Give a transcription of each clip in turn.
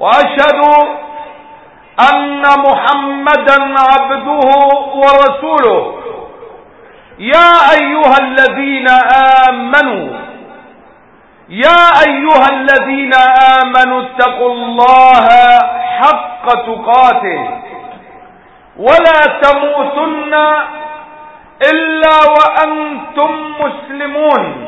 وأشهد أن محمدا عبده ورسوله. يا أيها الذين آمنوا يا أيها الذين آمنوا اتقوا الله حق تقاته. ولا تموتن إلا وأنتم مسلمون.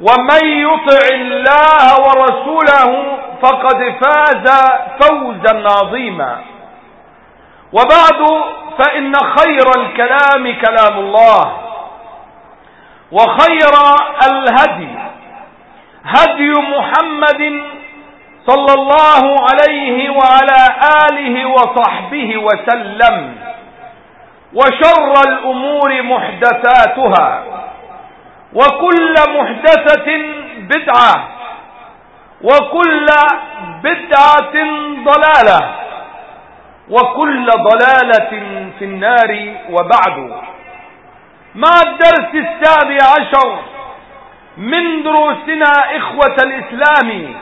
ومن يطع الله ورسوله فقد فاز فوزا عظيما. وبعد فإن خير الكلام كلام الله وخير الهدي هدي محمد صلى الله عليه وعلى آله وصحبه وسلم وشر الأمور محدثاتها. وكل محدثة بدعة وكل بدعة ضلالة وكل ضلالة في النار وبعد. مع الدرس السابع عشر من دروسنا إخوة الإسلام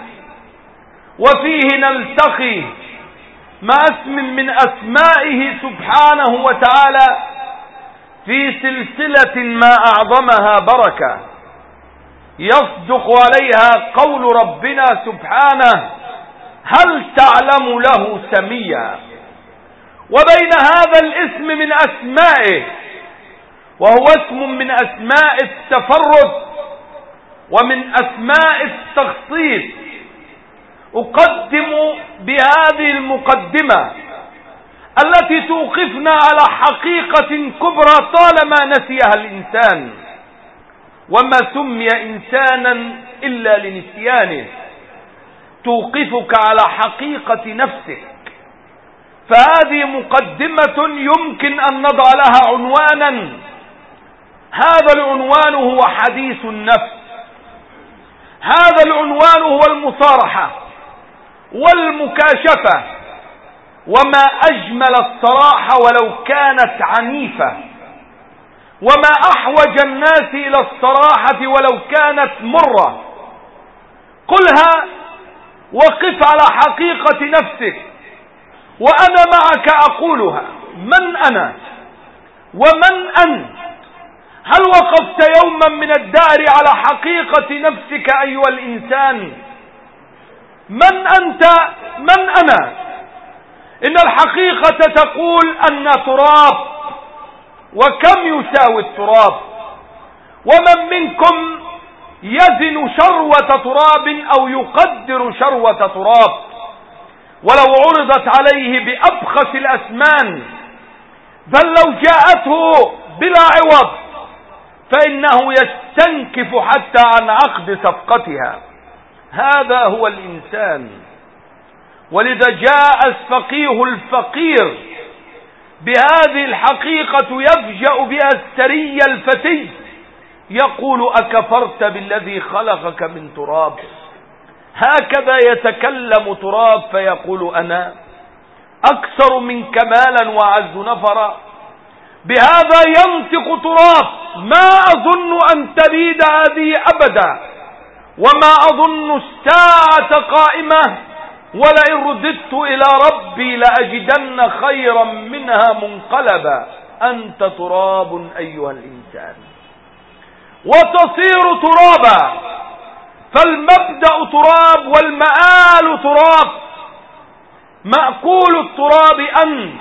وفيه نلتقي مع اسم من أسمائه سبحانه وتعالى في سلسلة ما أعظمها بركة. يصدق عليها قول ربنا سبحانه هل تعلم له سميا؟ وبين هذا الاسم من أسمائه وهو اسم من أسماء التفرد ومن أسماء التخصيص. أقدم بهذه المقدمة التي توقفنا على حقيقة كبرى طالما نسيها الإنسان. وما سمي إنسانا إلا لنسيانه. توقفك على حقيقة نفسك. فهذه مقدمة يمكن أن نضع لها عنوانا. هذا العنوان هو حديث النفس. هذا العنوان هو المصارحة والمكاشفة. وما أجمل الصراحة ولو كانت عنيفة. وما أحوج الناس إلى الصراحة ولو كانت مرة. قلها وقف على حقيقة نفسك. وأنا معك أقولها. من أنا؟ ومن أنت؟ هل وقفت يوما من الدار على حقيقة نفسك أيها الإنسان؟ من أنت؟ من أنا؟ إن الحقيقة تقول أن تراب وكم يساوي التراب ومن منكم يزن شروة تراب أو يقدر شروة تراب ولو عرضت عليه بأبخس الأسمان بل لو جاءته بلا عوض فإنه يستنكف حتى عن عقد صفقتها هذا هو الإنسان. ولذا جاء الفقيه الفقير بهذه الحقيقة يفجأ بها السري الفتي يقول أكفرت بالذي خلقك من تراب هكذا يتكلم تراب فيقول أنا أكثر من كمالا وعز نفرا بهذا ينطق تراب ما أظن أن تريد هذه أبدا وما أظن الساعة قائمة ولئن رددت إلى ربي لأجدن خيرا منها منقلبا. أنت تراب أيها الإنسان. وتصير ترابا. فالمبدأ تراب والمآل تراب. مأكول التراب أنت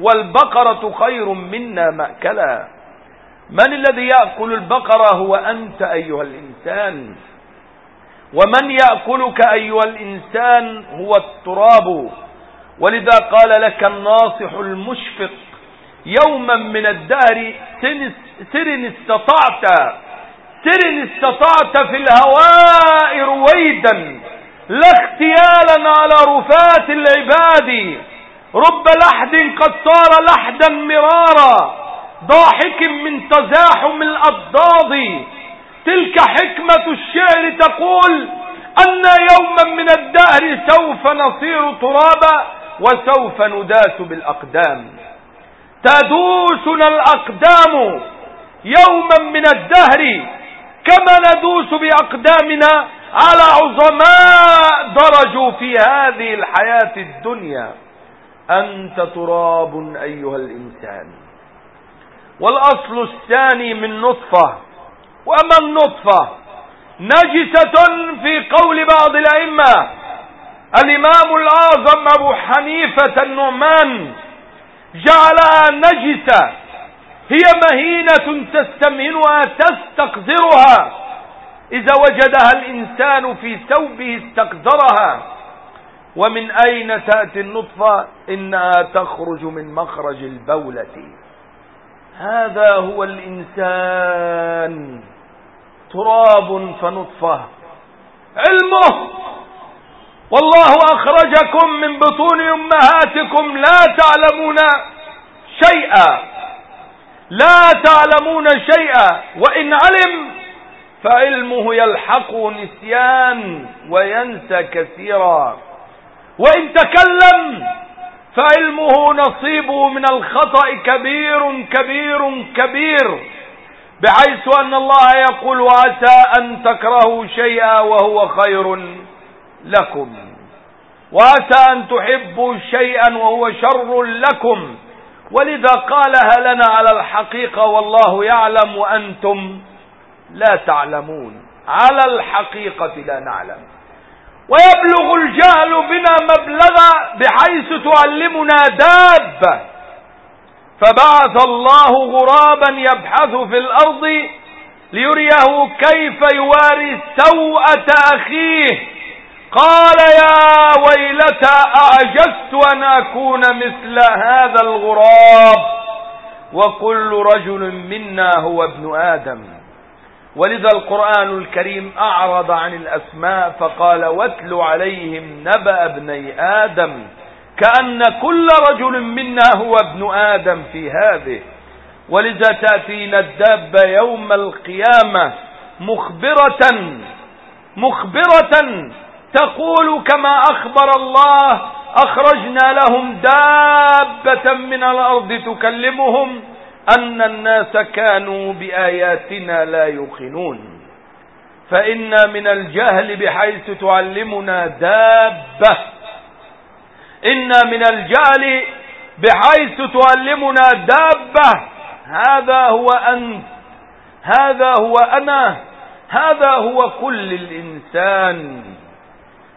والبقرة خير منا مأكلا. من الذي يأكل البقرة هو أنت أيها الإنسان. ومن يأكلك أيها الإنسان هو التراب. ولذا قال لك الناصح المشفق يوما من الدهر سر استطعت سر استطعت في الهواء رويدا لا اختيالا على رفات العباد. رب لحد قد صار لحدا مرارا ضاحك من تزاحم الأضداض تلك حكمة الشعر تقول أن يوما من الدهر سوف نصير ترابا وسوف نداس بالأقدام. تدوسنا الأقدام يوما من الدهر كما ندوس بأقدامنا على عظماء درجوا في هذه الحياة الدنيا. أنت تراب أيها الإنسان. والأصل الثاني من نطفة وأما النطفة نجسة في قول بعض الأئمة الإمام الأعظم أبو حنيفة النعمان جعلها نجسة هي مهينة تستمهنها تستقذرها إذا وجدها الإنسان في ثوبه استقذرها. ومن أين تأتي النطفة؟ إنها تخرج من مخرج البولة. هذا هو الإنسان. تراب فنطفة. علمه. والله أخرجكم من بطون أمهاتكم لا تعلمون شيئا. لا تعلمون شيئا. وإن علم فعلمه يلحق نسيان وينسى كثيرا. وإن تكلم فعلمه نصيبه من الخطأ كبير كبير كبير. بحيث أن الله يقول وعسى أن تكرهوا شيئا وهو خير لكم. وعسى أن تحبوا شيئا وهو شر لكم. ولذا قالها لنا على الحقيقة والله يعلم وأنتم لا تعلمون. على الحقيقة لا نعلم. ويبلغ الجهل بنا مبلغا بحيث تعلمنا دابة. فبعث الله غرابا يبحث في الأرض ليريه كيف يواري سوءة أخيه. قال يا ويلتى أعجزت أن أكون مثل هذا الغراب؟ وكل رجل منا هو ابن آدم. ولذا القرآن الكريم أعرض عن الأسماء فقال واتل عليهم نبأ ابني آدم. كأن كل رجل منا هو ابن آدم في هذه. ولذا تأتينا الدابة يوم القيامة مخبرة مخبرة تقول كما أخبر الله أخرجنا لهم دابة من الأرض تكلمهم أن الناس كانوا بآياتنا لا يوقنون. فإن من الجهل بحيث تعلمنا دابة إن من الجهل بحيث تعلمنا دابة. هذا هو أنت. هذا هو أنا. هذا هو كل الإنسان.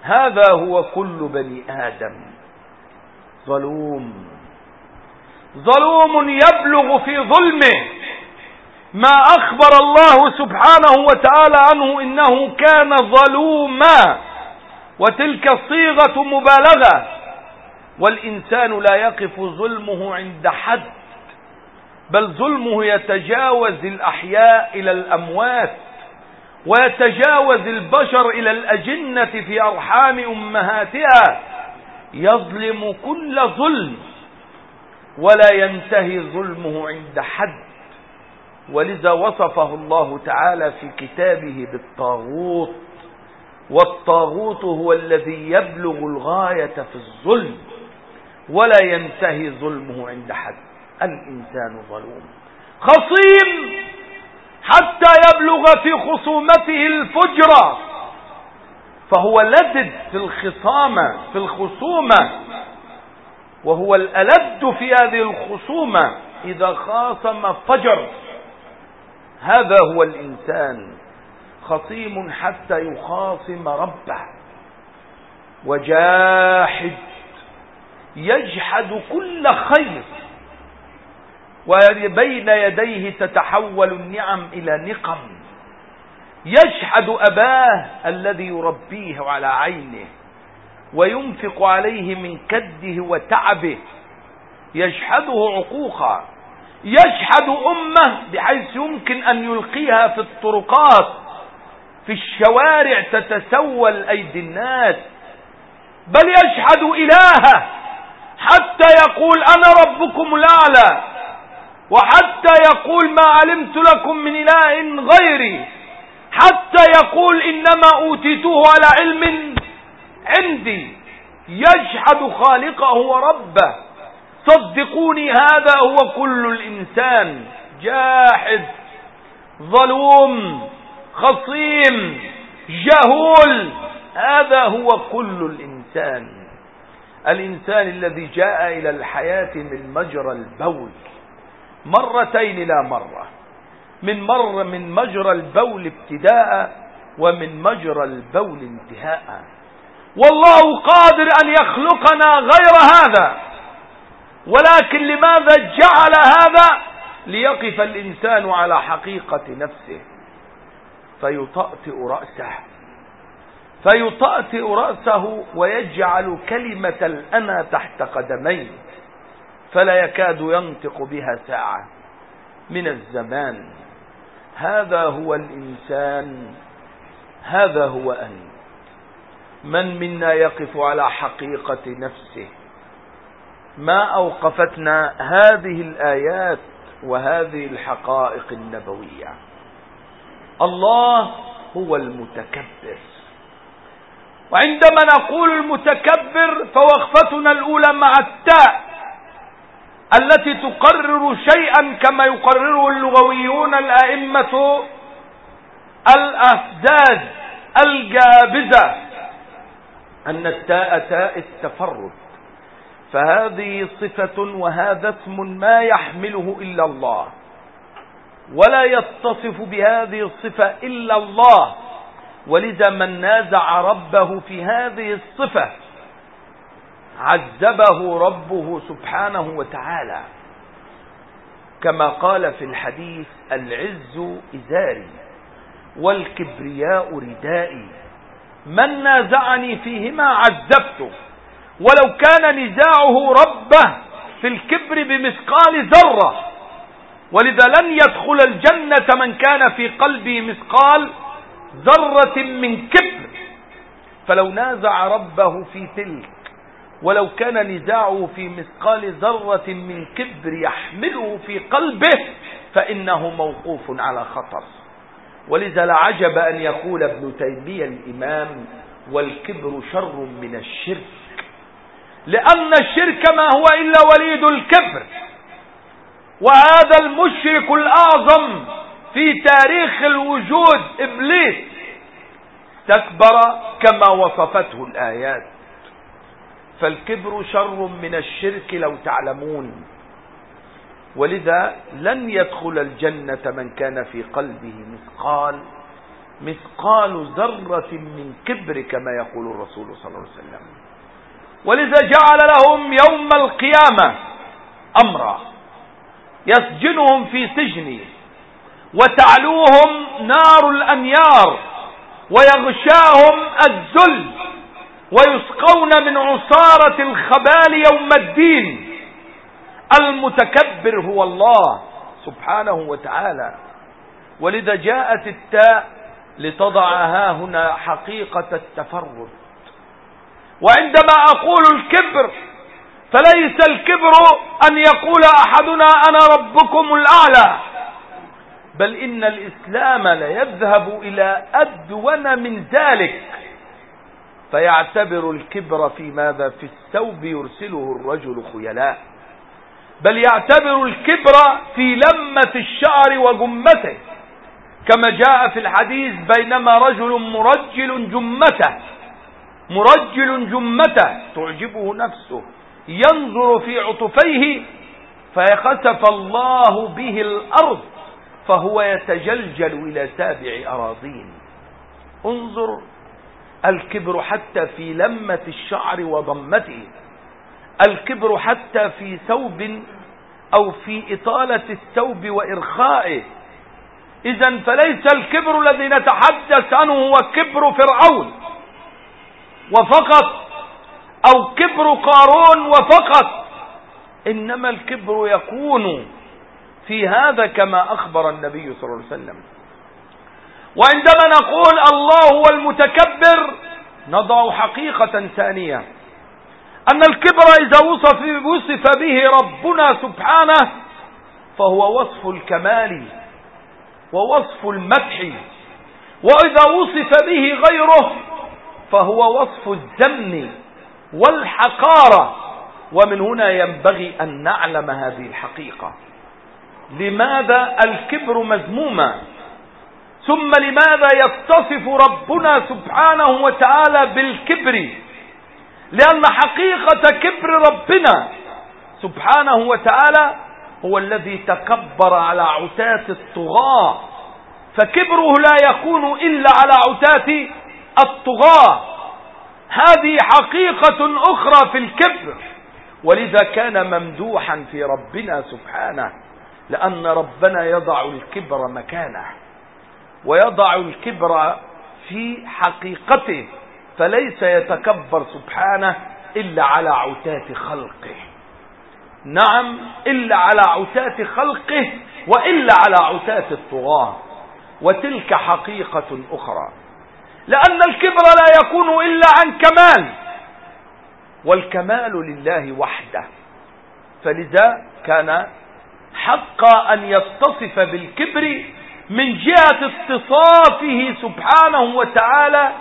هذا هو كل بني آدم. ظلوم. ظلوم يبلغ في ظلمه. ما أخبر الله سبحانه وتعالى عنه إنه كان ظلوما. وتلك صيغة مبالغة. والإنسان لا يقف ظلمه عند حد بل ظلمه يتجاوز الأحياء إلى الأموات ويتجاوز البشر إلى الأجنة في أرحام أمهاتها يظلم كل ظلم ولا ينتهي ظلمه عند حد. ولذا وصفه الله تعالى في كتابه بالطاغوت والطاغوت هو الذي يبلغ الغاية في الظلم. ولا ينتهي ظلمه عند حد. الإنسان ظلوم. خصيم حتى يبلغ في خصومته الفجرة فهو لدد في الخصامة في الخصومة. وهو الألد في هذه الخصومة إذا خاصم فجر. هذا هو الإنسان. خصيم حتى يخاصم ربه. وجاحد يجحد كل خير. وبين يديه تتحول النعم إلى نقم. يجحد أباه الذي يربيه على عينه وينفق عليه من كده وتعبه. يجحده عقوقا. يجحد أمة بحيث يمكن أن يلقيها في الطرقات في الشوارع تتسول أيدي الناس. بل يجحد إلهه. حتى يقول أنا ربكم الأعلى وحتى يقول ما علمت لكم من إله غيري حتى يقول إنما أوتيته على علم عندي يجحد خالقه وربه. صدقوني هذا هو كل الإنسان جاحد ظلوم خصيم جهول هذا هو كل الإنسان. الإنسان الذي جاء إلى الحياة من مجرى البول. مرتين لا مرة. من مرة من مجرى البول ابتداء ومن مجرى البول انتهاء. والله قادر أن يخلقنا غير هذا. ولكن لماذا جعل هذا؟ ليقف الإنسان على حقيقة نفسه. فيطأطئ رأسه. فيطأطئ رأسه ويجعل كلمة الأنا تحت قدميه فلا يكاد ينطق بها ساعة. من الزمان. هذا هو الإنسان. هذا هو أنت. من منا يقف على حقيقة نفسه؟ ما أوقفتنا هذه الآيات وهذه الحقائق النبوية؟ الله هو المتكبر وعندما نقول المتكبر فوقفتنا الأولى مع التاء التي تقرر شيئا كما يقرره اللغويون الأئمة الأفداد الجابزة. أن التاء تاء التفرد. فهذه صفة وهذا اسم ما يحمله إلا الله. ولا يتصف بهذه الصفة إلا الله. ولذا من نازع ربه في هذه الصفة عذبه ربه سبحانه وتعالى. كما قال في الحديث العز إزاري والكبرياء ردائي. من نازعني فيهما عذبته. ولو كان نزاعه ربه في الكبر بمثقال ذرة. ولذا لن يدخل الجنة من كان في قلبه مثقال ذرة من كبر. فلو نازع ربه في تلك ولو كان نزاعه في مثقال ذرة من كبر يحمله في قلبه فإنه موقوف على خطر. ولذا لعجب أن يقول ابن تيمية الإمام والكبر شر من الشرك. لأن الشرك ما هو إلا وليد الكبر. وهذا المشرك الأعظم في تاريخ الوجود إبليس. استكبر كما وصفته الآيات. فالكبر شر من الشرك لو تعلمون. ولذا لن يدخل الجنة من كان في قلبه مثقال مثقال ذرة من كبر كما يقول الرسول صلى الله عليه وسلم. ولذا جعل لهم يوم القيامة أمرا. يسجنهم في سجن وتعلوهم نار الأنيار ويغشاهم الذل ويسقون من عصارة الخبال يوم الدين. المتكبر هو الله سبحانه وتعالى. ولذا جاءت التاء لتضعها هنا حقيقة التفرد. وعندما أقول الكبر فليس الكبر أن يقول أحدنا أنا ربكم الأعلى. بل إن الإسلام ليذهب إلى أدون من ذلك. فيعتبر الكبر في ماذا؟ في الثوب يرسله الرجل خيلاء. بل يعتبر الكبر في لمة الشعر وجمته. كما جاء في الحديث بينما رجل مرجل جمته. مرجل جمته تعجبه نفسه. ينظر في عطفيه فيخسف الله به الأرض. فهو يتجلجل إلى سابع أراضين. انظر الكبر حتى في لمة الشعر وضمته الكبر حتى في ثوب أو في إطالة الثوب وإرخائه. إذا فليس الكبر الذي نتحدث عنه هو كبر فرعون وفقط أو كبر قارون وفقط إنما الكبر يكون في هذا كما أخبر النبي صلى الله عليه وسلم. وعندما نقول الله هو المتكبر نضع حقيقة ثانية. أن الكبر إذا وصف, وصف به ربنا سبحانه فهو وصف الكمال ووصف المدح. وإذا وصف به غيره فهو وصف الذم والحقارة. ومن هنا ينبغي أن نعلم هذه الحقيقة. لماذا الكبر مذموما؟ ثم لماذا يتصف ربنا سبحانه وتعالى بالكبر؟ لأن حقيقة كبر ربنا سبحانه وتعالى هو الذي تكبر على عتاة الطغاة. فكبره لا يكون إلا على عتاة الطغاة. هذه حقيقة أخرى في الكبر. ولذا كان ممدوحا في ربنا سبحانه. لأن ربنا يضع الكبر مكانه ويضع الكبر في حقيقته فليس يتكبر سبحانه إلا على عتاة خلقه. نعم إلا على عتاة خلقه وإلا على عتاة الطغاة. وتلك حقيقة أخرى. لأن الكبر لا يكون إلا عن كمال. والكمال لله وحده. فلذا كان حق أن يتصف بالكبر من جهة اتصافه سبحانه وتعالى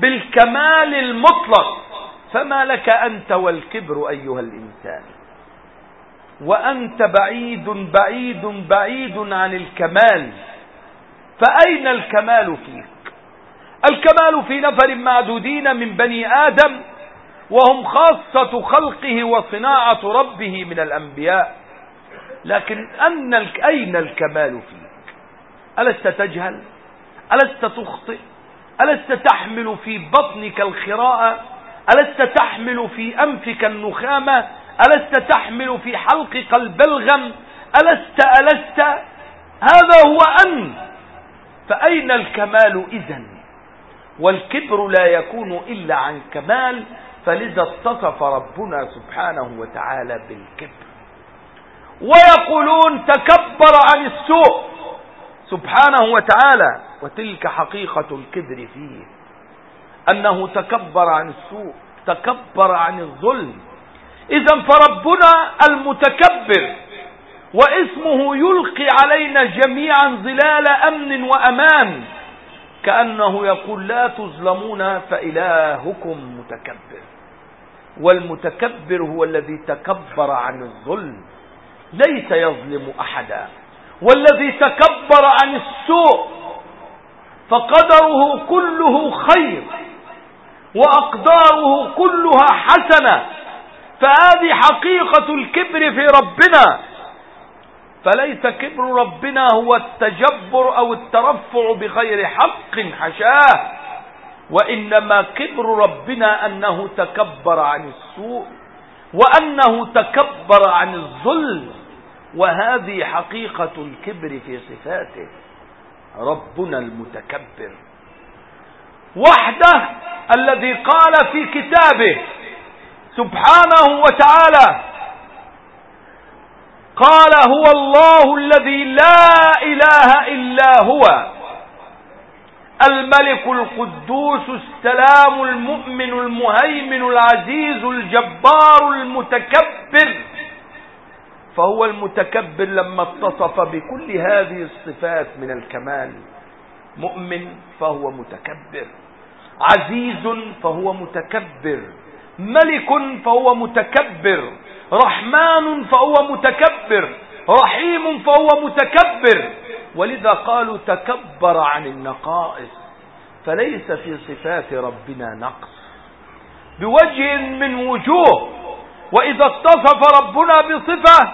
بالكمال المطلق. فما لك أنت والكبر أيها الإنسان؟ وأنت بعيد بعيد بعيد عن الكمال. فأين الكمال فيك؟ الكمال في نفر معدودين من بني آدم وهم خاصة خلقه وصناعة ربه من الأنبياء. لكن أن أين الكمال فيك؟ ألست تجهل؟ ألست تخطئ؟ ألست تحمل في بطنك الخراء؟ ألست تحمل في أنفك النخامة؟ ألست تحمل في حلقك البلغم؟ ألست ألست؟ هذا هو أن فأين الكمال إذا والكبر لا يكون إلا عن كمال فلذا اتصف ربنا سبحانه وتعالى بالكبر. ويقولون تكبر عن السوء. سبحانه وتعالى وتلك حقيقة الكبر فيه أنه تكبر عن السوء تكبر عن الظلم. إذا فربنا المتكبر واسمه يلقي علينا جميعا ظلال أمن وأمان كأنه يقول لا تظلمون فإلهكم متكبر. والمتكبر هو الذي تكبر عن الظلم. ليس يظلم أحدا. والذي تكبر عن السوء فقدره كله خير وأقداره كلها حسنة. فهذه حقيقة الكبر في ربنا. فليس كبر ربنا هو التجبر أو الترفع بغير حق حشاه. وإنما كبر ربنا أنه تكبر عن السوء. وأنه تكبر عن الظلم وهذه حقيقة الكبر في صفاته. ربنا المتكبر. وحده الذي قال في كتابه سبحانه وتعالى قال هو الله الذي لا إله إلا هو. الملك القدوس السلام المؤمن المهيمن العزيز الجبار المتكبر. فهو المتكبر لما اتصف بكل هذه الصفات من الكمال. مؤمن فهو متكبر. عزيز فهو متكبر. ملك فهو متكبر. رحمن فهو متكبر. رحيم فهو متكبر. ولذا قالوا تكبر عن النقائص فليس في صفات ربنا نقص بوجه من وجوه وإذا اتصف ربنا بصفة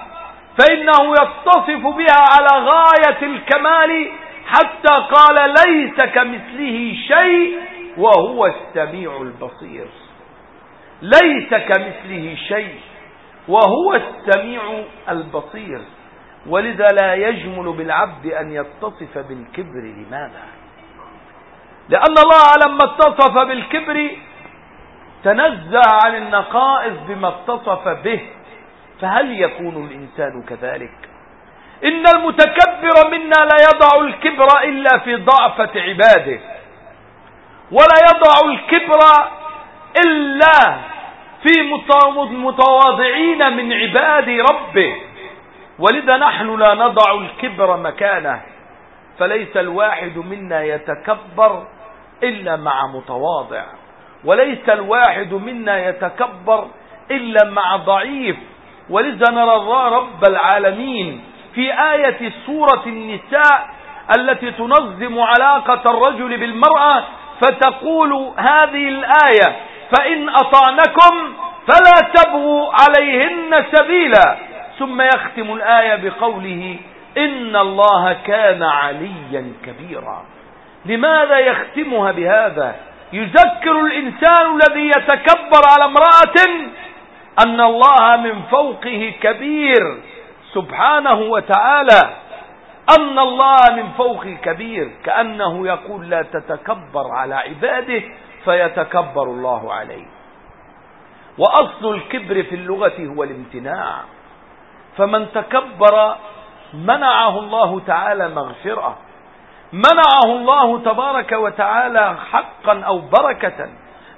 فإنه يتصف بها على غاية الكمال حتى قال ليس كمثله شيء وهو السميع البصير ليس كمثله شيء وهو السميع البصير ولذا لا يجمل بالعبد أن يتصف بالكبر لماذا؟ لأن الله لما اتصف بالكبر تنزه عن النقائص بما اتصف به فهل يكون الإنسان كذلك؟ إن المتكبر منا لا يضع الكبر إلا في ضعفة عباده ولا يضع الكبر إلا في متواضعين من عباد ربه. ولذا نحن لا نضع الكبر مكانه فليس الواحد منا يتكبر إلا مع متواضع وليس الواحد منا يتكبر إلا مع ضعيف. ولذا نرى رب العالمين في آية سورة النساء التي تنظم علاقة الرجل بالمرأة فتقول هذه الآية فإن أطعنكم فلا تبغوا عليهن سبيلا. ثم يختم الآية بقوله إن الله كان عليا كبيرا. لماذا يختمها بهذا؟ يذكر الإنسان الذي يتكبر على امرأة أن الله من فوقه كبير سبحانه وتعالى. أن الله من فوقه كبير كأنه يقول لا تتكبر على عباده فيتكبر الله عليه. وأصل الكبر في اللغة هو الامتناع. فمن تكبر منعه الله تعالى مغفرة. منعه الله تبارك وتعالى حقا أو بركة.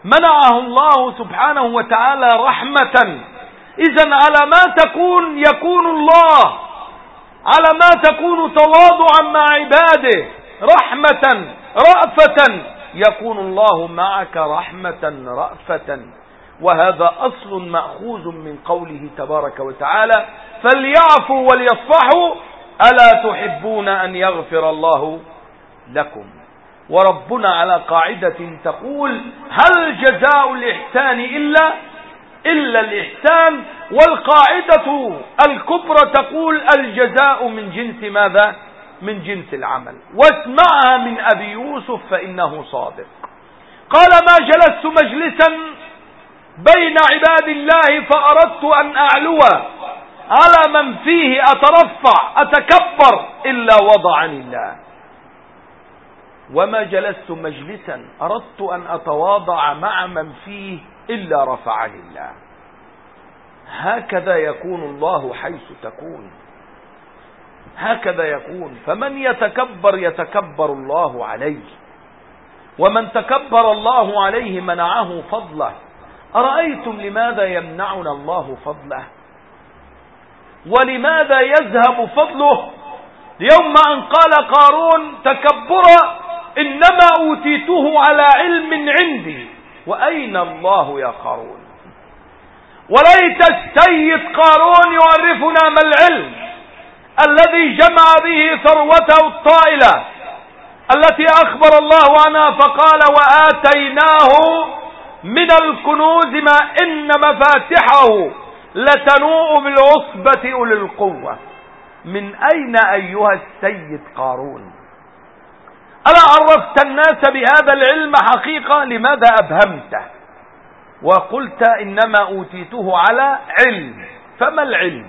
منعه الله سبحانه وتعالى رحمة. إذا على ما تكون يكون الله. على ما تكون تواضعا مع عباده. رحمة رأفة. يكون الله معك رحمة رأفة. وهذا أصل مأخوذ من قوله تبارك وتعالى فليعفوا وليصفحوا ألا تحبون أن يغفر الله لكم؟ وربنا على قاعدة تقول هل جزاء الإحسان إلا إلا الإحسان؟ والقاعدة الكبرى تقول الجزاء من جنس ماذا؟ من جنس العمل. واسمعها من أبي يوسف فإنه صادق. قال ما جلست مجلسا بين عباد الله فأردت أن أعلو. على من فيه أترفع أتكبر إلا وضعني الله. وما جلست مجلسا أردت أن أتواضع مع من فيه إلا رفعني الله. هكذا يكون الله حيث تكون. هكذا يكون. فمن يتكبر يتكبر الله عليه. ومن تكبر الله عليه منعه فضله. أرأيتم لماذا يمنعنا الله فضله؟ ولماذا يذهب فضله يوم أن قال قارون تكبرا إنما أوتيته على علم عندي وأين الله يا قارون؟ وليت السيد قارون يعرفنا ما العلم الذي جمع به ثروته الطائلة التي أخبر الله عنها فقال وآتيناه من الكنوز ما إن مفاتحه لتنوء بالعصبة أولي القوة من أين أيها السيد قارون؟ ألا عرفت الناس بهذا العلم حقيقة؟ لماذا أبهمته وقلت إنما أوتيته على علم. فما العلم؟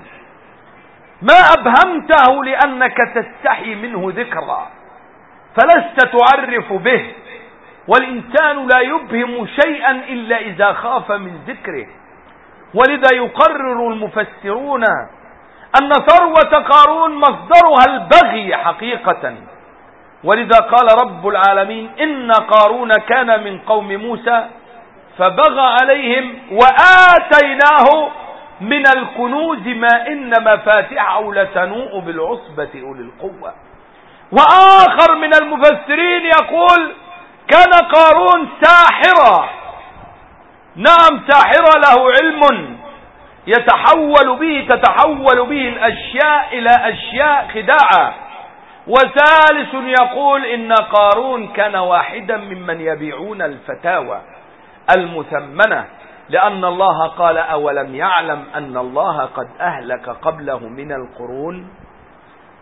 ما أبهمته لأنك تستحي منه ذكرى فلست تعرف به والإنسان لا يبهم شيئا إلا إذا خاف من ذكره. ولذا يقرر المفسرون أن ثروة قارون مصدرها البغي حقيقة. ولذا قال رب العالمين إن قارون كان من قوم موسى فبغى عليهم وآتيناه من الكنوز ما إن مفاتحه لتنوء بالعصبة أولي القوة. وآخر من المفسرين يقول كان قارون ساحرا. نعم ساحرا له علم يتحول به تتحول به الأشياء إلى أشياء خداعة. وثالث يقول إن قارون كان واحدا ممن يبيعون الفتاوى المثمنة لأن الله قال أولم يعلم أن الله قد أهلك قبله من القرون؟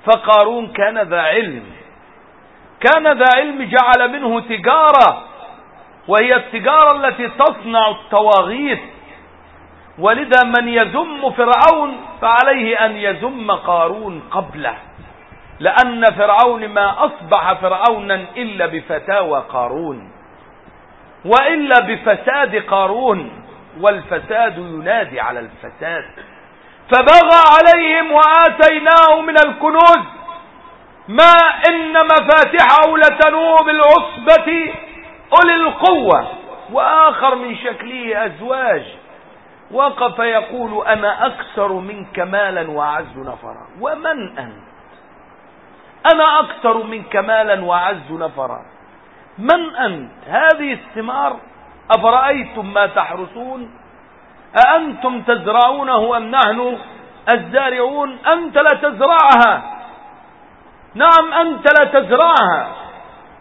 فقارون كان ذا علم كان ذا علم جعل منه تجارة وهي التجارة التي تصنع الطواغيت. ولذا من يذم فرعون فعليه أن يذم قارون قبله. لأن فرعون ما أصبح فرعونا إلا بفتاوى قارون. وإلا بفساد قارون والفساد ينادي على الفساد. فبغى عليهم وآتيناه من الكنوز. ما إن مفاتحه لتنوء بالعصبة أولي القوة وآخر من شكله أزواج. وقف يقول أنا أكثر منك مالا وأعز نفرا. ومن أنت؟ أنا أكثر منك مالا وأعز نفرا. من أنت؟ هذه الثمار أفرأيتم ما تحرسون أأنتم تزرعونه أم نحن الزارعون؟ أنت لا تزرعها. نعم أنت لا تزرعها.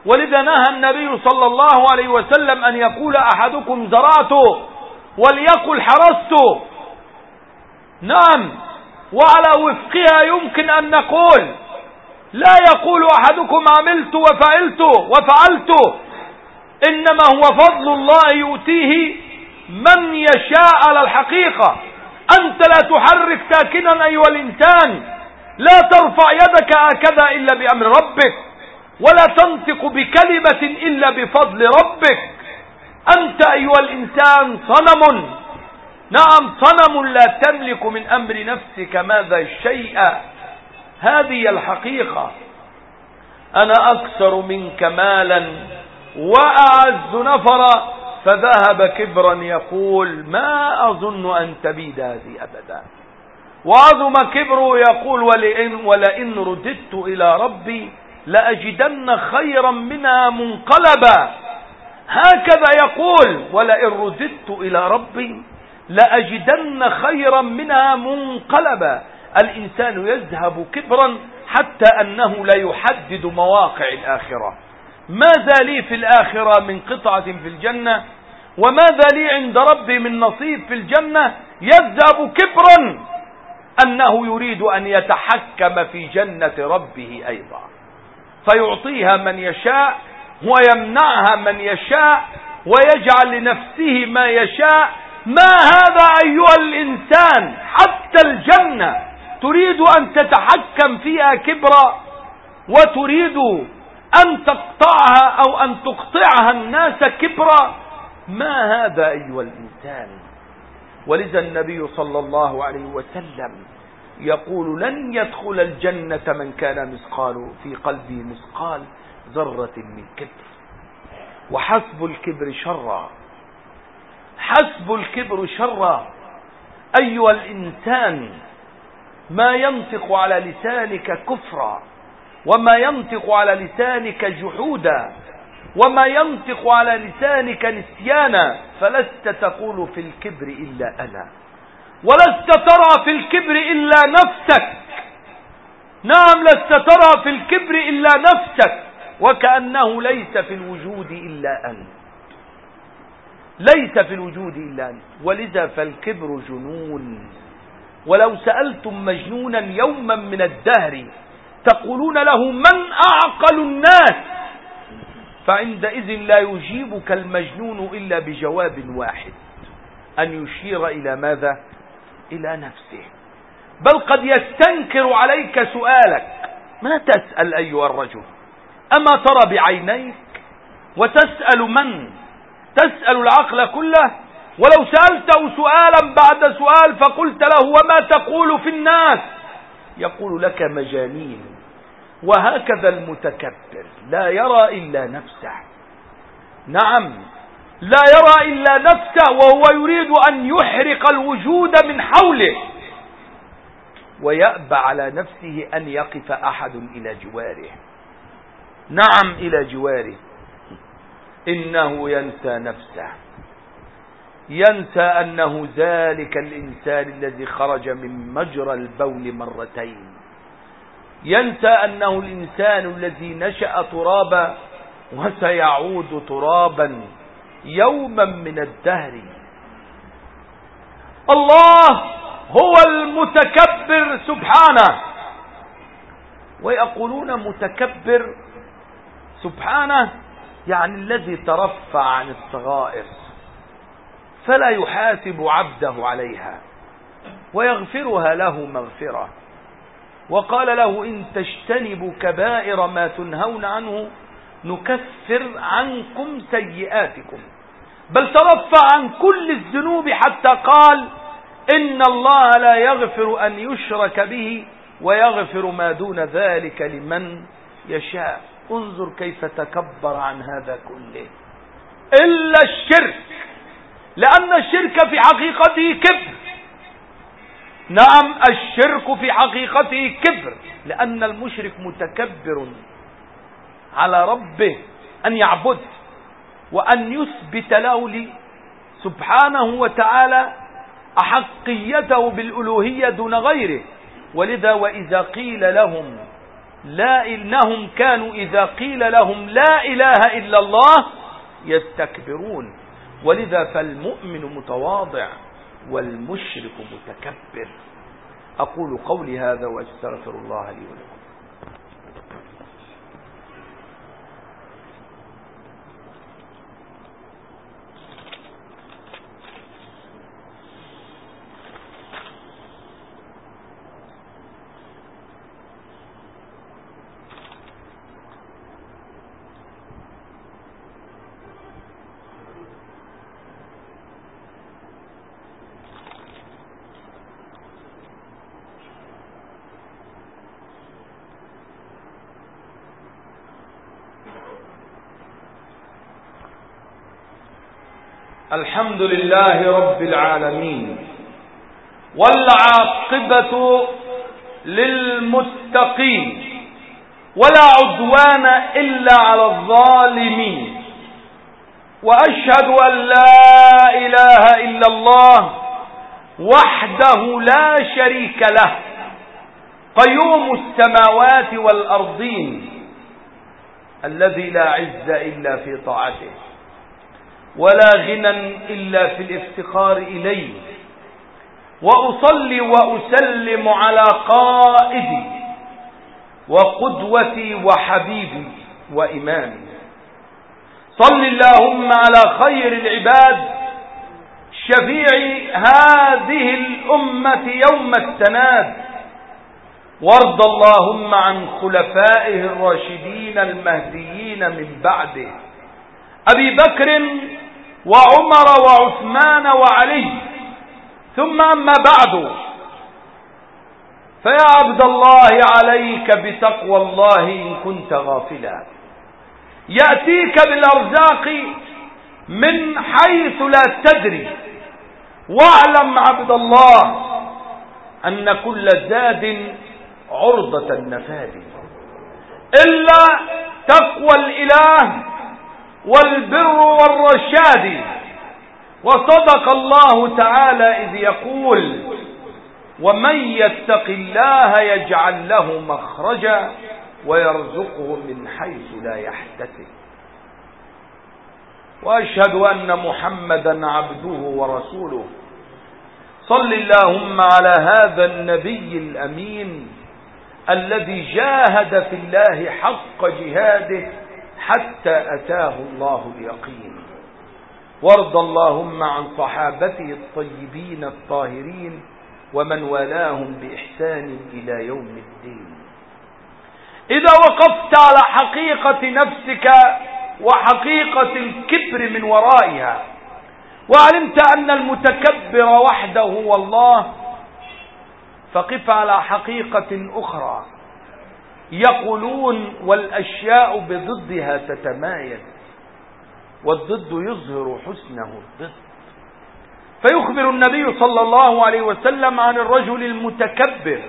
ولذا نهى النبي صلى الله عليه وسلم أن يقول أحدكم زرعت وليقل حرست نعم وعلى وفقها يمكن أن نقول لا يقول أحدكم عملت وفعلت وفعلت إنما هو فضل الله يؤتيه من يشاء على الحقيقة. أنت لا تحرك ساكنا أيها الإنسان لا ترفع يدك هكذا إلا بأمر ربك. ولا تنطق بكلمة إلا بفضل ربك. أنت أيها الإنسان صنم. نعم صنم لا تملك من أمر نفسك ماذا الشيء هذه الحقيقة. أنا أكثر منك مالا وأعز نفرا. فذهب كبرا يقول ما أظن أن تبيد هذه أبدا. وعظم كبره يقول ولئن, ولئن رددت إلى ربي لأجدن خيرا منها منقلبا. هكذا يقول ولئن رددت إلى ربي لأجدن خيرا منها منقلبا. الإنسان يذهب كبرا حتى أنه لا يحدد مواقع الآخرة. ماذا لي في الآخرة من قطعة في الجنة؟ وماذا لي عند ربي من نصيب في الجنة؟ يذهب كبرا أنه يريد أن يتحكم في جنة ربه أيضا. فيعطيها من يشاء ويمنعها من يشاء ويجعل لنفسه ما يشاء. ما هذا أيها الإنسان حتى الجنة؟ تريد أن تتحكم فيها كبرا وتريد أن تقطعها أو أن تقطعها الناس كبرا. ما هذا أيها الإنسان؟ ولذا النبي صلى الله عليه وسلم يقول لن يدخل الجنة من كان مثقال في قلبه مثقال ذرة من كبر. وحسب الكبر شرا حسب الكبر شرا أيها الإنسان ما ينطق على لسانك كفرا وما ينطق على لسانك جحودا وما ينطق على لسانك نسيانا فلست تقول في الكبر إلا أنا. ولست ترى في الكبر إلا نفسك. نعم لست ترى في الكبر إلا نفسك. وكأنه ليس في الوجود إلا أنت. ليس في الوجود إلا أنت. ولذا فالكبر جنون. ولو سألتم مجنونا يوما من الدهر تقولون له من أعقل الناس؟ فعندئذ لا يجيبك المجنون إلا بجواب واحد. أن يشير إلى ماذا؟ إلى نفسه. بل قد يستنكر عليك سؤالك. ما تسأل أيها الرجل؟ أما ترى بعينيك؟ وتسأل من؟ تسأل العقل كله؟ ولو سألته سؤالا بعد سؤال فقلت له وما تقول في الناس؟ يقول لك مجانين. وهكذا المتكبر. لا يرى إلا نفسه. نعم لا يرى إلا نفسه وهو يريد أن يحرق الوجود من حوله. ويأبى على نفسه أن يقف أحد إلى جواره. نعم إلى جواره. إنه ينسى نفسه. ينسى أنه ذلك الإنسان الذي خرج من مجرى البول مرتين. ينسى أنه الإنسان الذي نشأ ترابا وسيعود ترابا. يوما من الدهر. الله هو المتكبر سبحانه. ويقولون متكبر سبحانه يعني الذي ترفع عن الصغائر. فلا يحاسب عبده عليها ويغفرها له مغفرة. وقال له إن تجتنبوا كبائر ما تنهون عنه نكفر عنكم سيئاتكم. بل ترفع عن كل الذنوب حتى قال إن الله لا يغفر أن يشرك به ويغفر ما دون ذلك لمن يشاء. انظر كيف تكبر عن هذا كله. إلا الشرك لأن الشرك في حقيقته كبر. نعم الشرك في حقيقته كبر لأن المشرك متكبر على ربه أن يعبد وأن يثبت له سبحانه وتعالى أحقيته بالألوهية دون غيره. ولذا وإذا قيل لهم لا إنهم كانوا إذا قيل لهم لا إله إلا الله يستكبرون. ولذا فالمؤمن متواضع والمشرك متكبر. أقول قولي هذا وأستغفر الله لي ولكم. الحمد لله رب العالمين والعاقبة للمتقين ولا عدوان إلا على الظالمين وأشهد أن لا إله إلا الله وحده لا شريك له قيوم السماوات والأرضين الذي لا عز إلا في طاعته ولا غنى إلا في الافتقار إليه. وأصلي وأسلم على قائدي وقدوتي وحبيبي وإمامي. صل اللهم على خير العباد شفيع هذه الأمة يوم التناد. وارض اللهم عن خلفائه الراشدين المهديين من بعده. أبي بكر وعمر وعثمان وعلي. ثم أما بعد فيا عبد الله عليك بتقوى الله إن كنت غافلا. يأتيك بالأرزاق من حيث لا تدري. واعلم عبد الله أن كل زاد عرضة النفاد. إلا تقوى الإله والبر والرشاد. وصدق الله تعالى إذ يقول ومن يتق الله يجعل له مخرجا ويرزقه من حيث لا يحتسب. وأشهد أن محمدا عبده ورسوله. صل اللهم على هذا النبي الأمين الذي جاهد في الله حق جهاده حتى أتاه الله اليقين وارض اللهم عن صحابته الطيبين الطاهرين ومن والاهم بإحسان إلى يوم الدين. إذا وقفت على حقيقة نفسك وحقيقة الكبر من ورائها وعلمت أن المتكبر وحده هو الله فقف على حقيقة أخرى. يقولون والأشياء بضدها تتمايز والضد يظهر حسنه الضد. فيخبر النبي صلى الله عليه وسلم عن الرجل المتكبر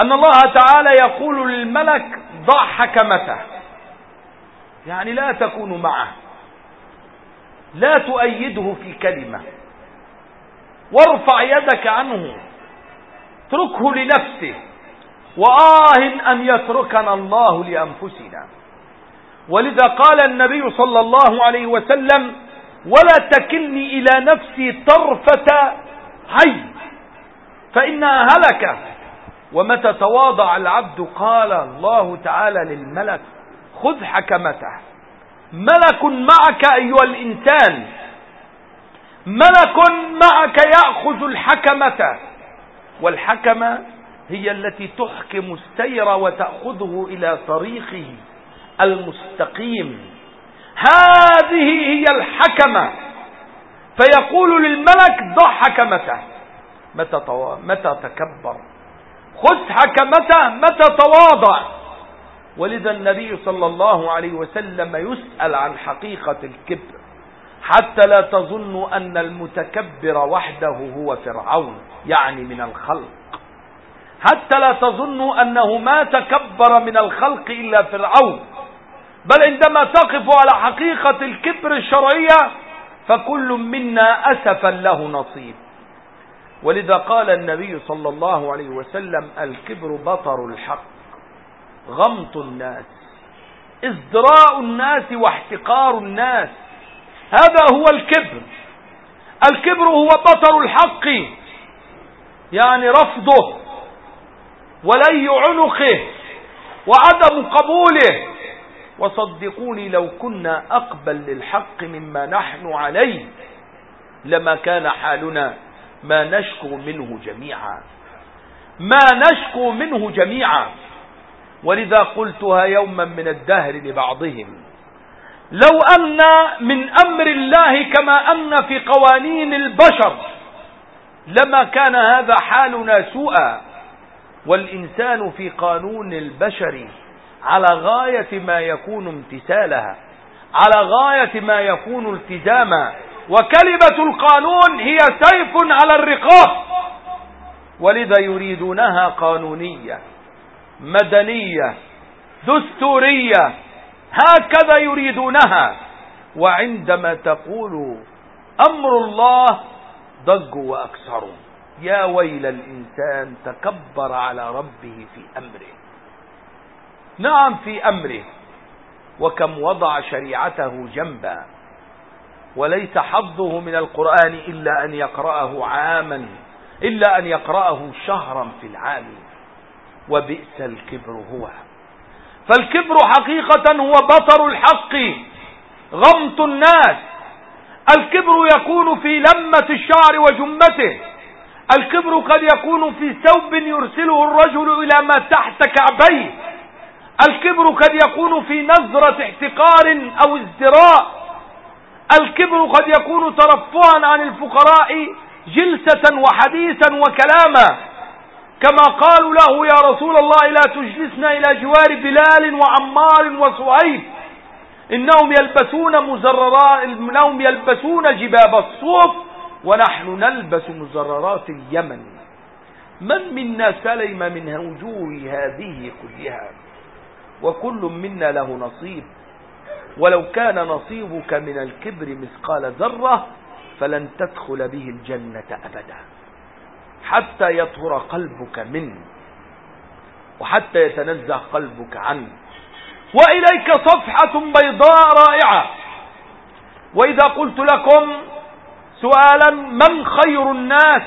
أن الله تعالى يقول للملك ضع حكمته يعني لا تكون معه. لا تؤيده في كلمة. وارفع يدك عنه. اتركه لنفسه. وآه أن يتركنا الله لأنفسنا. ولذا قال النبي صلى الله عليه وسلم ولا تكلني إلى نفسي طرفة عين فإنها هلكة. ومتى تواضع العبد قال الله تعالى للملك خذ حكمته. ملك معك أيها الإنسان. ملك معك يأخذ الحكمة والحكمة هي التي تحكم السير وتأخذه إلى طريقه المستقيم. هذه هي الحكمة. فيقول للملك ضع حكمته. متى, متى تكبر؟ خذ حكمته متى تواضع؟ ولذا النبي صلى الله عليه وسلم يسأل عن حقيقة الكبر. حتى لا تظنوا أن المتكبر وحده هو فرعون يعني من الخلق. حتى لا تظنوا أنه ما تكبر من الخلق إلا فرعون. بل عندما تقف على حقيقة الكبر الشرعية فكل منا أسفا له نصيب. ولذا قال النبي صلى الله عليه وسلم الكبر بطر الحق غمط الناس ازدراء الناس واحتقار الناس. هذا هو الكبر. الكبر هو بطر الحق يعني رفضه. ولي عنقه وعدم قبوله. وصدقوني لو كنا أقبل للحق مما نحن عليه لما كان حالنا. ما نشكو منه جميعا. ما نشكو منه جميعا. ولذا قلتها يوما من الدهر لبعضهم. لو أن من أمر الله كما أن في قوانين البشر لما كان هذا حالنا سوءا. والإنسان في قانون البشر على غاية ما يكون امتثالها على غاية ما يكون التزاما وكلمة القانون هي سيف على الرقاب. ولذا يريدونها قانونية مدنية دستورية هكذا يريدونها. وعندما تقول أمر الله ضجوا وأكثروا يا ويل الإنسان تكبر على ربه في أمره. نعم في أمره. وكم وضع شريعته جنبا. وليس حظه من القرآن إلا أن يقرأه عاما إلا أن يقرأه شهرا في العام. وبئس الكبر هو. فالكبر حقيقة هو بطر الحق غمط الناس. الكبر يكون في لمة الشعر وجمته. الكبر قد يكون في ثوب يرسله الرجل إلى ما تحت كعبيه. الكبر قد يكون في نظرة احتقار أو ازدراء الكبر قد يكون ترفعا عن الفقراء جلسة وحديثا وكلاما. كما قالوا له يا رسول الله لا تجلسنا إلى جوار بلال وعمار وصهيب إنهم يلبسون مزررات إنهم يلبسون جباب الصوف ونحن نلبس مزررات اليمن. من منا سلم من وجوه هذه كلها؟ وكل منا له نصيب. ولو كان نصيبك من الكبر مثقال ذرة فلن تدخل به الجنة أبدا. حتى يطهر قلبك منه وحتى يتنزه قلبك عنه وإليك صفحة بيضاء رائعة. وإذا قلت لكم سؤالا من خير الناس؟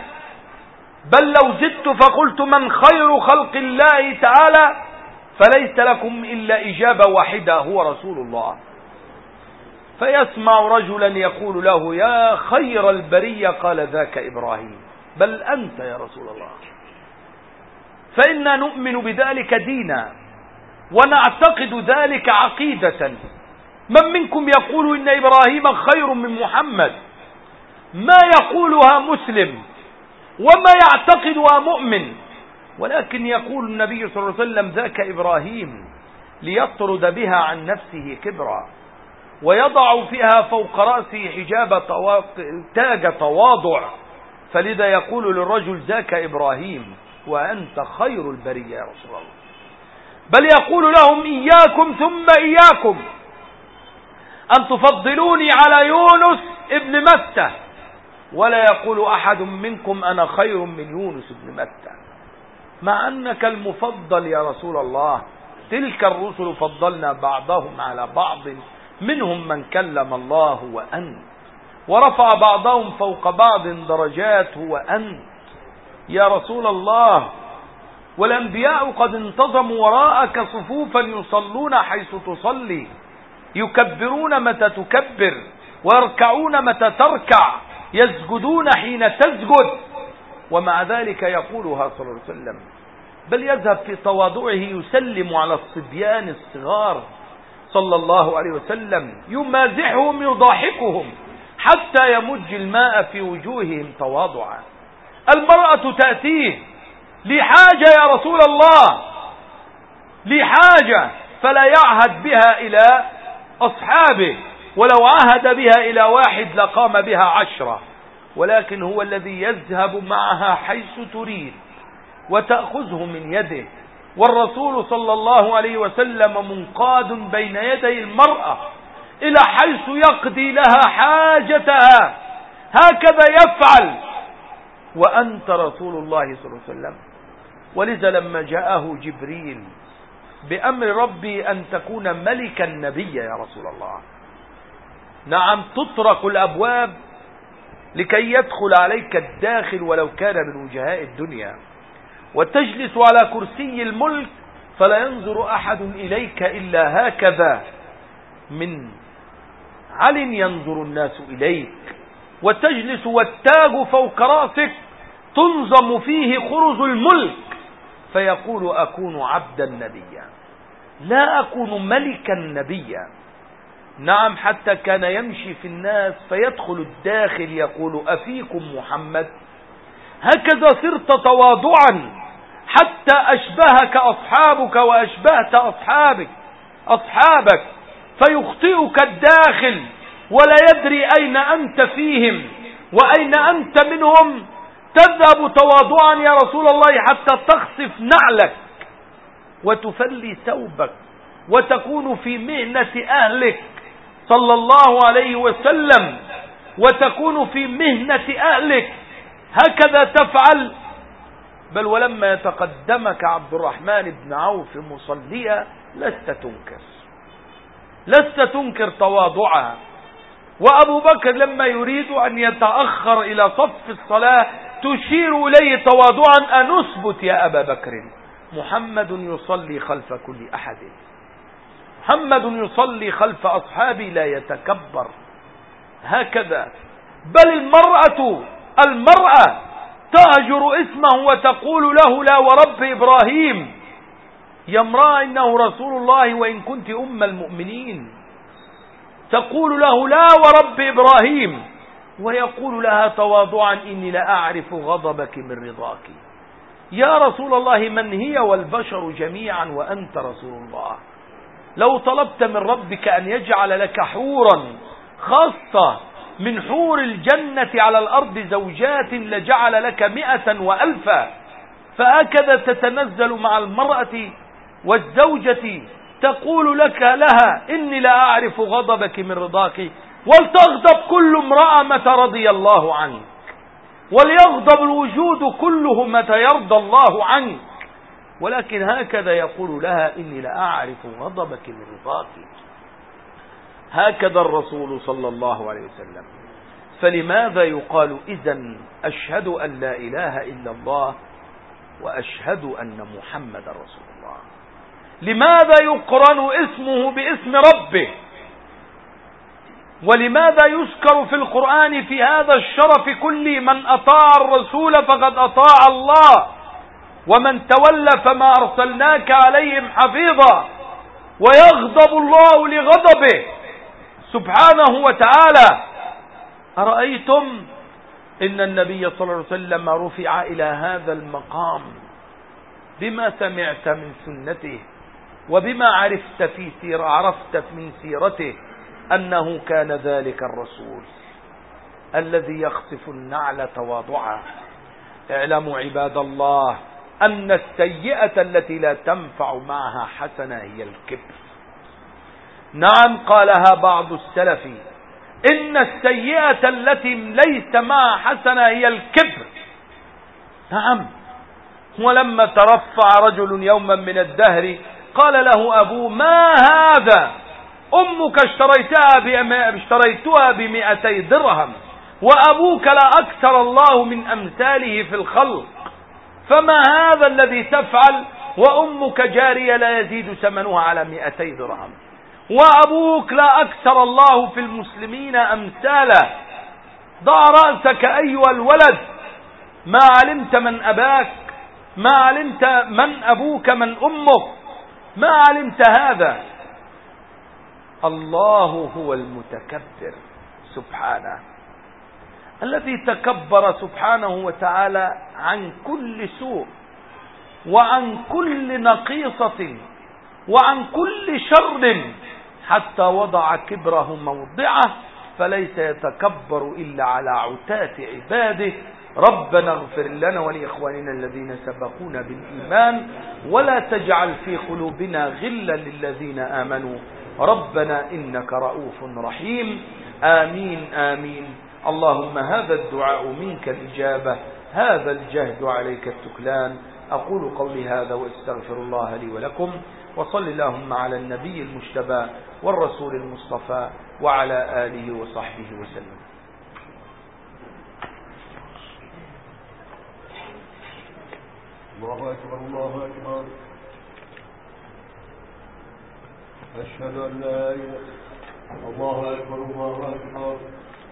بل لو زدت فقلت من خير خلق الله تعالى فليس لكم إلا إجابة واحدة هو رسول الله. فيسمع رجلا يقول له يا خير البرية قال ذاك إبراهيم. بل أنت يا رسول الله. فإنا نؤمن بذلك دينا ونعتقد ذلك عقيدة. من منكم يقول إن إبراهيم خير من محمد؟ ما يقولها مسلم وما يعتقدها مؤمن. ولكن يقول النبي صلى الله عليه وسلم ذاك إبراهيم ليطرد بها عن نفسه كبرا ويضع فيها فوق رأسه حجاب تاج تواضع. فلذا يقول للرجل ذاك إبراهيم وأنت خير البرية يا رسول الله. بل يقول لهم إياكم ثم إياكم. أن تفضلوني على يونس ابن متى ولا يقول أحد منكم أنا خير من يونس ابن متى. مع أنك المفضل يا رسول الله تلك الرسل فضلنا بعضهم على بعض منهم من كلم الله وأنت. ورفع بعضهم فوق بعض درجات هو أنت يا رسول الله والأنبياء قد انتظموا وراءك صفوفا يصلون حيث تصلي يكبرون متى تكبر ويركعون متى تركع. يسجدون حين تسجد. ومع ذلك يقولها صلى الله عليه وسلم بل يذهب في تواضعه يسلم على الصبيان الصغار صلى الله عليه وسلم يمازحهم يضاحكهم حتى يمج الماء في وجوههم تواضعا. المرأة تأتيه لحاجة يا رسول الله لحاجة فلا يعهد بها إلى أصحابه. ولو عهد بها إلى واحد لقام بها عشرة ولكن هو الذي يذهب معها حيث تريد وتأخذه من يده. والرسول صلى الله عليه وسلم منقاد بين يدي المرأة إلى حيث يقضي لها حاجتها. هكذا يفعل. وأنت رسول الله صلى الله عليه وسلم. ولذا لما جاءه جبريل بأمر ربي أن تكون ملكا نبيا يا رسول الله. نعم تطرق الأبواب لكي يدخل عليك الداخل ولو كان من وجهاء الدنيا. وتجلس على كرسي الملك فلا ينظر أحد إليك إلا هكذا. من عل ينظر الناس إليك. وتجلس والتاج فوق رأسك تنظم فيه خرز الملك. فيقول أكون عبدا نبيا. لا أكون ملكا نبيا. نعم حتى كان يمشي في الناس فيدخل الداخل يقول أفيكم محمد؟ هكذا صرت تواضعا حتى أشبهك أصحابك وأشبهت أصحابك أصحابك فيخطئك الداخل ولا يدري أين أنت فيهم وأين أنت منهم؟ تذهب تواضعا يا رسول الله حتى تخصف نعلك وتفلي ثوبك وتكون في مهنة أهلك. صلى الله عليه وسلم وتكون في مهنة أهلك. هكذا تفعل. بل ولما يتقدمك عبد الرحمن بن عوف مصليا لست تنكر. لست تنكر تواضعها. وأبو بكر لما يريد أن يتأخر إلى صف الصلاة تشير إليه تواضعا أن أثبت يا أبا بكر. محمد يصلي خلف كل أحد. محمد يصلي خلف أصحابي لا يتكبر. هكذا. بل المرأة المرأة تهجر اسمه وتقول له لا ورب إبراهيم. يا امرأة إنه رسول الله وإن كنت أم المؤمنين. تقول له لا ورب إبراهيم. ويقول لها تواضعا إني لأعرف غضبك من رضاك. يا رسول الله من هي والبشر جميعا وأنت رسول الله. لو طلبت من ربك أن يجعل لك حورا خاصة من حور الجنة على الأرض زوجات لجعل لك مئة وألفا فهكذا تتنزل مع المرأة والزوجة تقول لك لها إني لا أعرف غضبك من رضاك ولتغضب كل امرأة متى رضي الله عنك وليغضب الوجود كله متى يرضى الله عنك. ولكن هكذا يقول لها إني لأعرف غضبك من رضاك. هكذا الرسول صلى الله عليه وسلم. فلماذا يقال إذا أشهد أن لا إله إلا الله وأشهد أن محمد رسول الله؟ لماذا يقرن اسمه باسم ربه؟ ولماذا يذكر في القرآن في هذا الشرف كل من أطاع الرسول فقد أطاع الله؟ ومن تولى فما أرسلناك عليهم حفيظا ويغضب الله لغضبه سبحانه وتعالى. أرأيتم إن النبي صلى الله عليه وسلم رفع إلى هذا المقام بما سمعت من سنته وبما عرفت في سير عرفت من سيرته أنه كان ذلك الرسول الذي يخصف النعل تواضعا. اعلموا عباد الله أن السيئة التي لا تنفع معها حسنة هي الكبر. نعم قالها بعض السلف إن السيئة التي ليس معها حسنة هي الكبر. نعم. ولما ترفع رجل يوما من الدهر قال له أبوه ما هذا؟ أمك اشتريتها اشتريتها بمئتي درهم وأبوك لا أكثر الله من أمثاله في الخلق. فما هذا الذي تفعل وأمك جارية لا يزيد ثمنها على مئتي درهم؟ وأبوك لا أكثر الله في المسلمين أمثاله ضع رأسك أيها الولد. ما علمت من أباك ما علمت من أبوك من أمك. ما علمت هذا؟ الله هو المتكبر. سبحانه. الذي تكبر سبحانه وتعالى عن كل سوء وعن كل نقيصة وعن كل شر حتى وضع كبره موضعه فليس يتكبر إلا على عتاة عباده. ربنا اغفر لنا ولإخواننا الذين سبقونا بالإيمان ولا تجعل في قلوبنا غلا للذين آمنوا. ربنا إنك رؤوف رحيم. آمين آمين. اللهم هذا الدعاء منك الإجابة هذا الجهد عليك التكلان. أقول قولي هذا وأستغفر الله لي ولكم وصل اللهم على النبي المجتبى والرسول المصطفى وعلى آله وصحبه وسلم. الله أكبر الله أكبر. أشهد أن لا إله الله أكبر الله أكبر.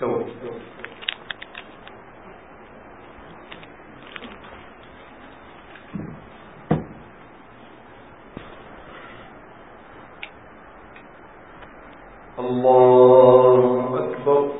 تو اللہ اکبر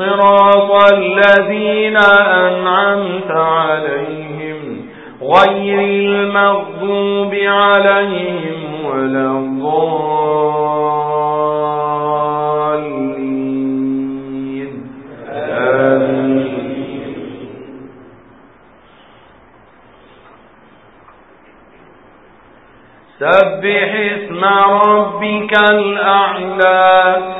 صراط الذين أنعمت عليهم غير المغضوب عليهم ولا الضالين. سبح اسم ربك الأعلى.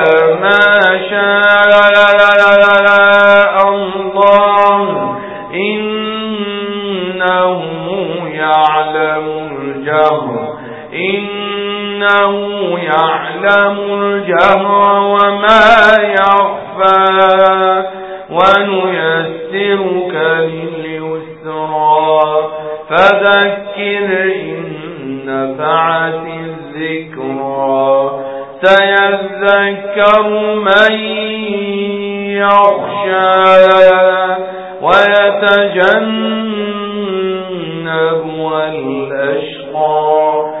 إنه يعلم الجهر وما يخفى ونيسرك لليسرى فذكر إن نفعت الذكرى سيذكر من يخشى ويتجنبها الأشقى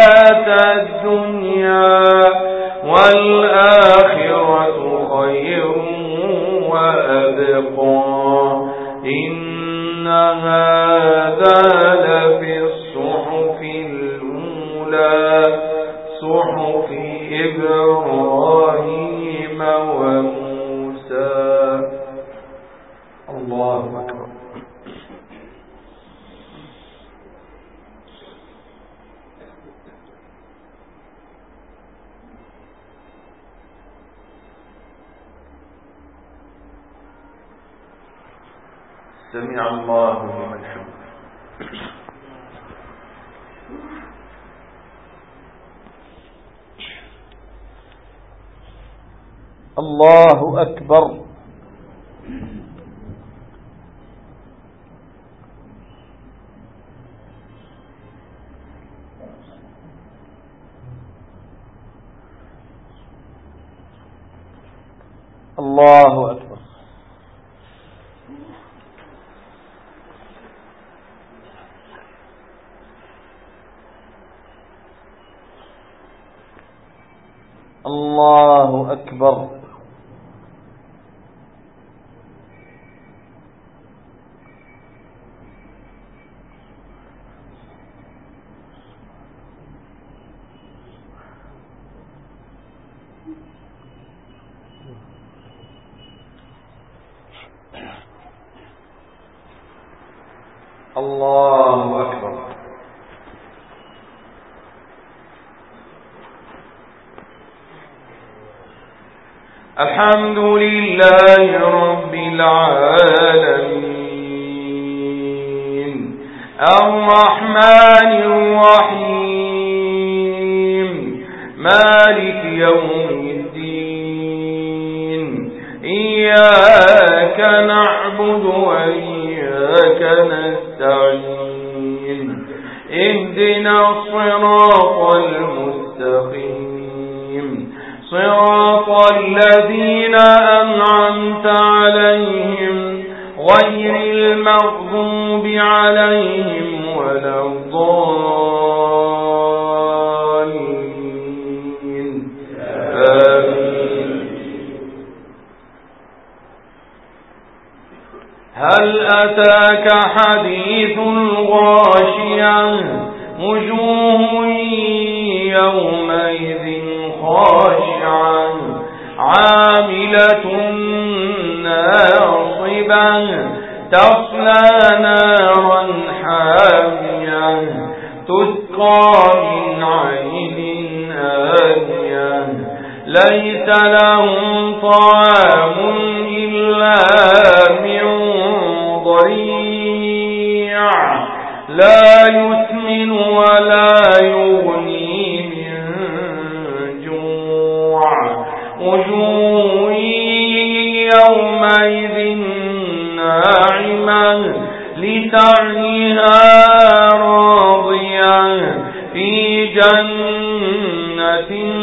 الحياة الدنيا الله أكبر. الله أكبر الله أكبر الله أكبر الحمد لله يومئذ خاشعة عاملة ناصبة تصلى نارا حامية تسقى من عين آنية ليس لهم طعام إلا من ضريع. لا يسمن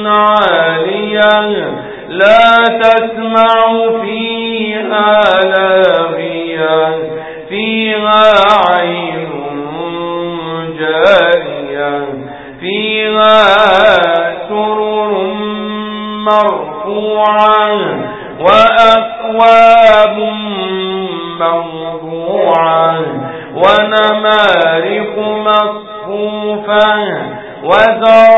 عالية لا تسمع فيها لاغية فيها عين جارية فيها سرر مرفوعة وأكواب موضوعة ونمارق مصفوفة وزرابي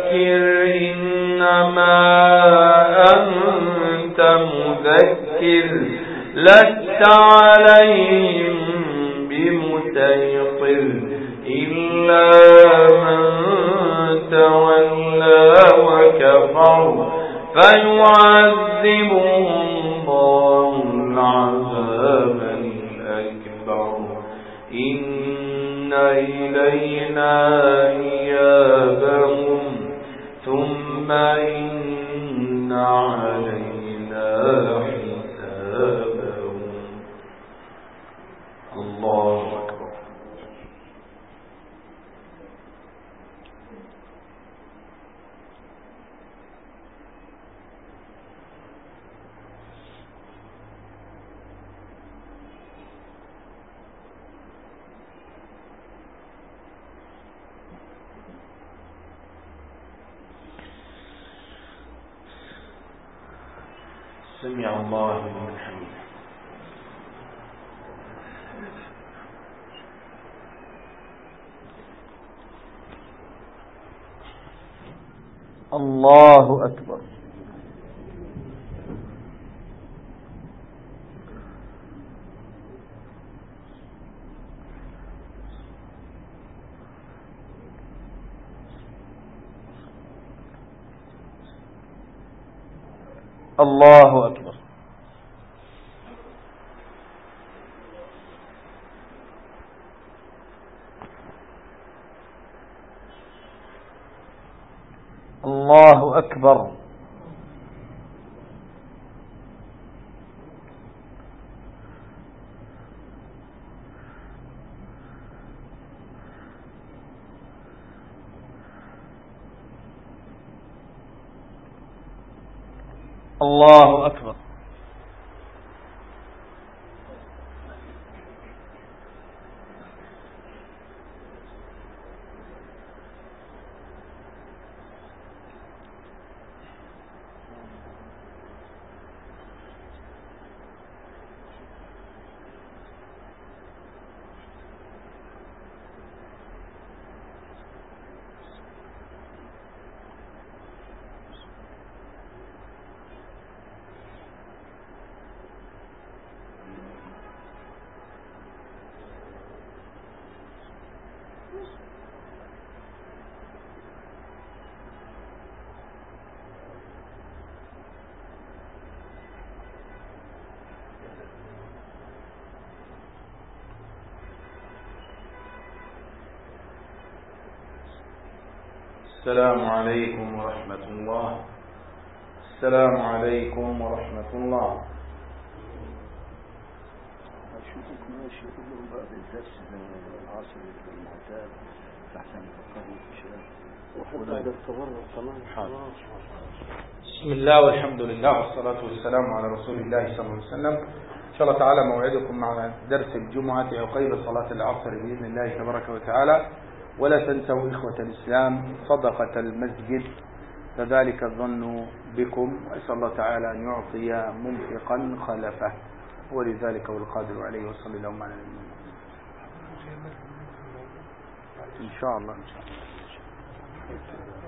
لست عليهم بمسيطر إلا من تولى وكفر فيعذبه الله العذاب الأكبر إن إلينا إيابهم ثم إن علينا حسابهم الله أكبر سمع الله لمن حمده الله أكبر الله أكبر الله أكبر الله أكبر. السلام عليكم ورحمة الله. السلام عليكم ورحمة الله. أشوفك ماشي كلهم بقى بالدرس العصر المعتاد أحسن يفكروا في بعد بسم الله والحمد لله والصلاة والسلام على رسول الله صلى الله عليه وسلم. إن شاء الله تعالى موعدكم مع درس الجمعة عقيب صلاة العصر بإذن الله تبارك وتعالى. ولا تنسوا إخوة الإسلام صدقة المسجد فذلك الظن بكم وأسأل الله تعالى أن يعطي منفقا خلفه ولذلك هو القادر عليه وصلى اللهم على نبينا. إن شاء الله إن شاء الله